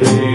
day.